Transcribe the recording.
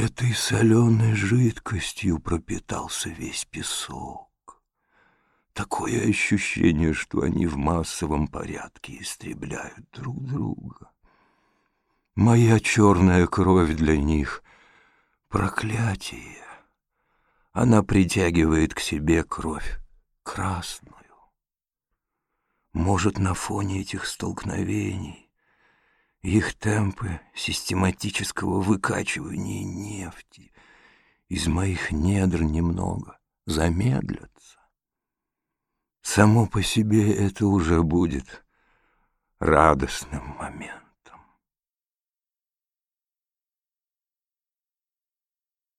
Этой соленой жидкостью пропитался весь песок. Такое ощущение, что они в массовом порядке истребляют друг друга. Моя черная кровь для них — проклятие. Она притягивает к себе кровь красную. Может, на фоне этих столкновений их темпы систематического выкачивания нефти из моих недр немного замедлятся. Само по себе это уже будет радостным моментом.